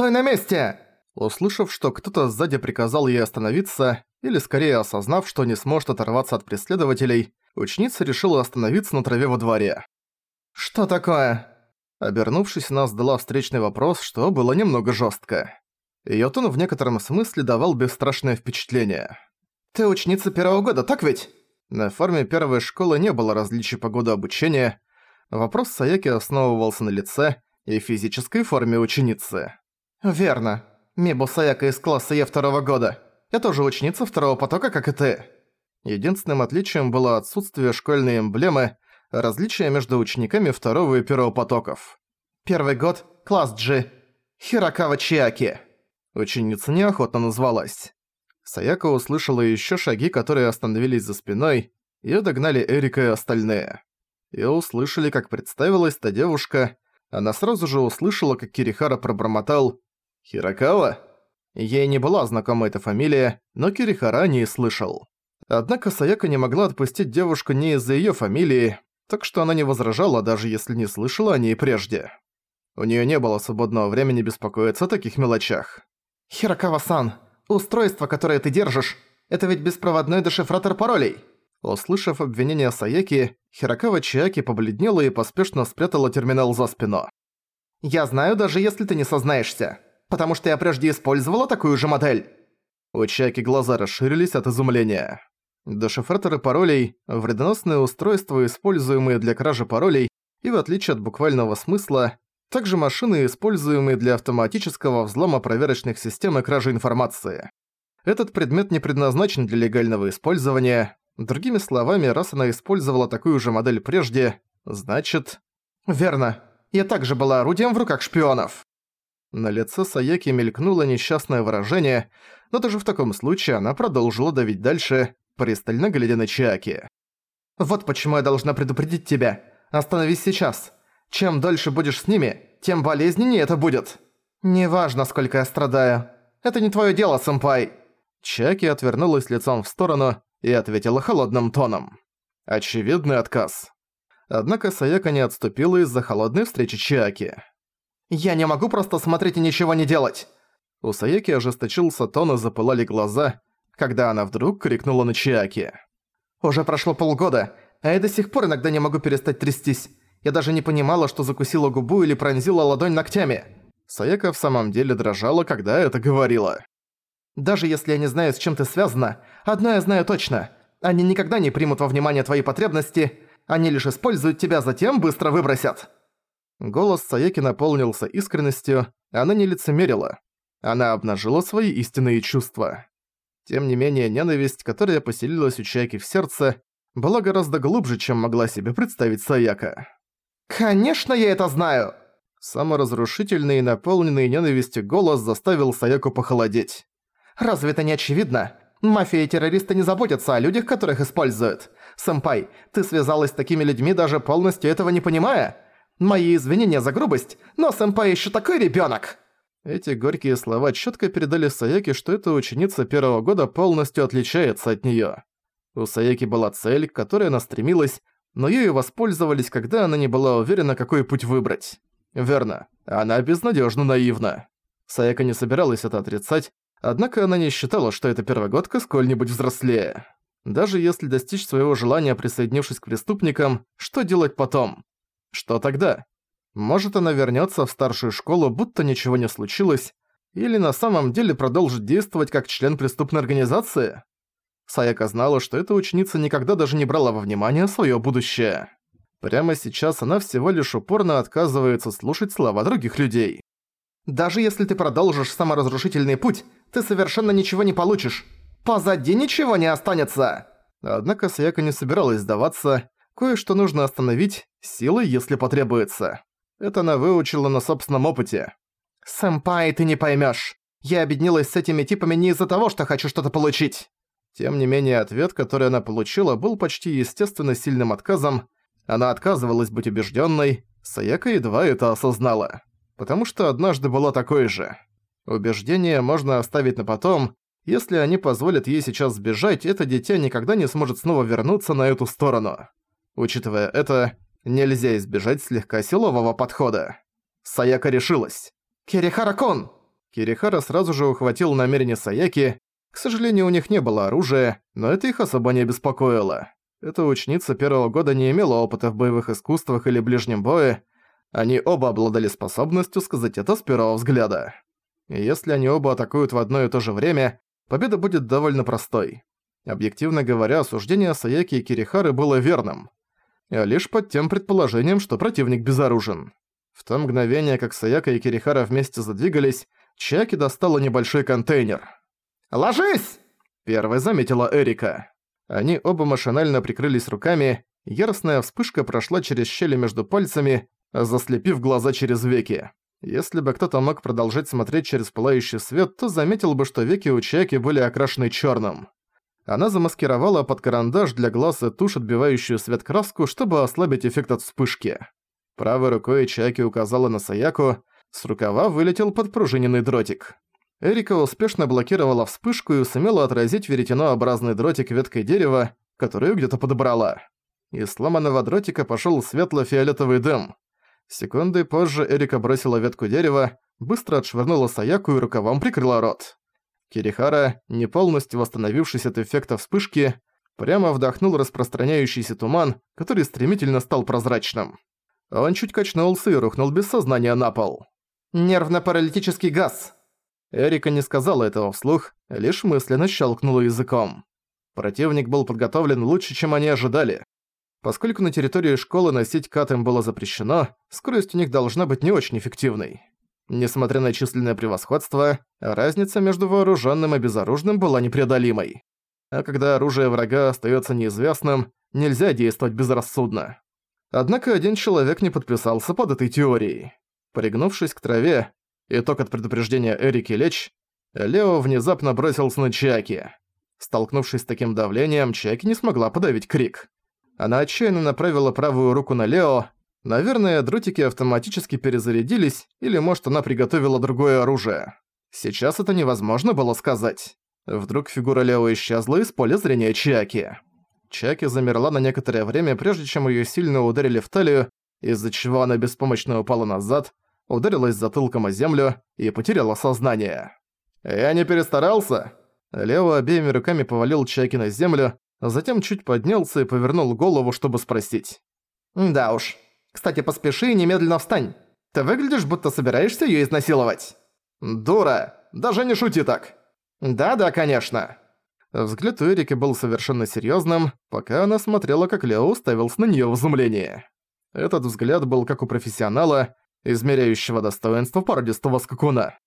«Стой на месте!» Услышав, что кто-то сзади приказал ей остановиться, или скорее осознав, что не сможет оторваться от преследователей, ученица решила остановиться на траве во дворе. «Что такое?» Обернувшись, она задала встречный вопрос, что было немного жестко. Её тон в некотором смысле давал бесстрашное впечатление. «Ты ученица первого года, так ведь?» На форме первой школы не было различий по году обучения. Вопрос Саяки основывался на лице и физической форме ученицы. «Верно. Мибу Саяка из класса Е второго года. Я тоже ученица второго потока, как и ты». Единственным отличием было отсутствие школьной эмблемы, различие между учениками второго и первого потоков. «Первый год, класс G. Хирокава Чиаки». Ученица неохотно назвалась. Саяка услышала ещё шаги, которые остановились за спиной, и догнали Эрика и остальные. И услышали, как представилась та девушка. Она сразу же услышала, как Кирихара пробормотал «Хирокава?» Ей не была знакома эта фамилия, но Кирихара не слышал. Однако Саяка не могла отпустить девушку не из-за её фамилии, так что она не возражала, даже если не слышала о ней прежде. У неё не было свободного времени беспокоиться о таких мелочах. «Хирокава-сан, устройство, которое ты держишь, это ведь беспроводной дешифратор паролей!» Услышав обвинение Саяки, Хирокава Чиаки побледнела и поспешно спрятала терминал за спину. «Я знаю, даже если ты не сознаешься, потому что я прежде использовала такую же модель!» У Чиаки глаза расширились от изумления. Дешифраторы паролей – вредоносные устройства, используемые для кражи паролей, и в отличие от буквального смысла, также машины, используемые для автоматического взлома проверочных систем и кражи информации. Этот предмет не предназначен для легального использования. Другими словами, раз она использовала такую же модель прежде, значит... Верно. Я также была орудием в руках шпионов. На лице Саяки мелькнуло несчастное выражение, но даже в таком случае она продолжила давить дальше, пристально глядя на Чаки. «Вот почему я должна предупредить тебя. Остановись сейчас. Чем дольше будешь с ними, тем болезненнее это будет. Неважно, сколько я страдаю. Это не твое дело, сэмпай». Чаки отвернулась лицом в сторону и ответила холодным тоном. Очевидный отказ. Однако Саяка не отступила из-за холодной встречи Чаки. «Я не могу просто смотреть и ничего не делать!» У Саяки ожесточился тон и запылали глаза, когда она вдруг крикнула на Чиаки. «Уже прошло полгода, а я до сих пор иногда не могу перестать трястись. Я даже не понимала, что закусила губу или пронзила ладонь ногтями». Саяка в самом деле дрожала, когда это говорила. «Даже если я не знаю, с чем ты связана, одно я знаю точно. Они никогда не примут во внимание твои потребности, они лишь используют тебя, затем быстро выбросят». Голос Саяки наполнился искренностью, она не лицемерила. Она обнажила свои истинные чувства. Тем не менее, ненависть, которая поселилась у Чайки в сердце, была гораздо глубже, чем могла себе представить Саяка. «Конечно, я это знаю!» Саморазрушительный и наполненный ненавистью голос заставил Саяку похолодеть. «Разве это не очевидно? Мафия и террористы не заботятся о людях, которых используют. Сэмпай, ты связалась с такими людьми, даже полностью этого не понимая? Мои извинения за грубость, но сэмпай еще такой ребенок. Эти горькие слова четко передали Саяке, что эта ученица первого года полностью отличается от неё. У Саяки была цель, к которой она стремилась, но ею воспользовались, когда она не была уверена, какой путь выбрать. Верно, она безнадёжно наивна. Саяка не собиралась это отрицать, однако она не считала, что эта первогодка сколь-нибудь взрослее. Даже если достичь своего желания, присоединившись к преступникам, что делать потом? Что тогда? Может, она вернётся в старшую школу, будто ничего не случилось, или на самом деле продолжит действовать как член преступной организации? Саяка знала, что эта ученица никогда даже не брала во внимание своё будущее. Прямо сейчас она всего лишь упорно отказывается слушать слова других людей. «Даже если ты продолжишь саморазрушительный путь, ты совершенно ничего не получишь. Позади ничего не останется!» Однако Саяка не собиралась сдаваться, кое-что нужно остановить, силой, если потребуется. Это она выучила на собственном опыте. «Сэмпай, ты не поймёшь. Я объединилась с этими типами не из-за того, что хочу что-то получить». Тем не менее, ответ, который она получила, был почти естественно сильным отказом. Она отказывалась быть убеждённой, Саяка едва это осознала. Потому что однажды была такой же. Убеждение можно оставить на потом. Если они позволят ей сейчас сбежать, это дитя никогда не сможет снова вернуться на эту сторону. Учитывая это, Нельзя избежать слегка силового подхода. Саяка решилась. «Кирихара-кун!» Кирихара сразу же ухватил намерение Саяки. К сожалению, у них не было оружия, но это их особо не беспокоило. Эта ученица первого года не имела опыта в боевых искусствах или ближнем бое. Они оба обладали способностью сказать это с первого взгляда. И если они оба атакуют в одно и то же время, победа будет довольно простой. Объективно говоря, суждение Саяки и Кирихары было верным. А лишь под тем предположением, что противник безоружен. В то мгновение, как Саяка и Кирихара вместе задвигались, Чаки достала небольшой контейнер. «Ложись!» – первой заметила Эрика. Они оба машинально прикрылись руками, яростная вспышка прошла через щели между пальцами, заслепив глаза через веки. Если бы кто-то мог продолжать смотреть через пылающий свет, то заметил бы, что веки у Чайки были окрашены черным. Она замаскировала под карандаш для глаз и тушь, отбивающую свет краску, чтобы ослабить эффект от вспышки. Правой рукой Чайки указала на Саяку, с рукава вылетел подпружиненный дротик. Эрика успешно блокировала вспышку и сумела отразить веретенообразный дротик веткой дерева, которую где-то подобрала. Из сломанного дротика пошёл светло-фиолетовый дым. Секунды позже Эрика бросила ветку дерева, быстро отшвырнула Саяку и рукавом прикрыла рот. Кирихара, не полностью восстановившись от эффекта вспышки, прямо вдохнул распространяющийся туман, который стремительно стал прозрачным. Он чуть качнулся и рухнул без сознания на пол. «Нервно-паралитический газ!» Эрика не сказала этого вслух, лишь мысленно щелкнула языком. Противник был подготовлен лучше, чем они ожидали. Поскольку на территории школы носить кат им было запрещено, скорость у них должна быть не очень эффективной. Несмотря на численное превосходство, разница между вооруженным и безоружным была непреодолимой. А когда оружие врага остается неизвестным, нельзя действовать безрассудно. Однако один человек не подписался под этой теорией. Пригнувшись к траве, итог от предупреждения Эрики Леч, Лео внезапно бросился на Чаки. Столкнувшись с таким давлением, Чаки не смогла подавить крик. Она отчаянно направила правую руку на Лео. Наверное, дротики автоматически перезарядились, или может она приготовила другое оружие. Сейчас это невозможно было сказать. Вдруг фигура Лео исчезла из поля зрения Чаки. Чаки замерла на некоторое время, прежде чем её сильно ударили в талию, из-за чего она беспомощно упала назад, ударилась затылком о землю и потеряла сознание. «Я не перестарался?» Лео обеими руками повалил Чаки на землю, затем чуть поднялся и повернул голову, чтобы спросить. «Да уж. Кстати, поспеши и немедленно встань. Ты выглядишь, будто собираешься её изнасиловать». «Дура! Даже не шути так!» «Да-да, конечно». Взгляд у Эрики был совершенно серьёзным, пока она смотрела, как Лео уставился на неё в изумлении. Этот взгляд был как у профессионала, измеряющего достоинство породистого скакуна.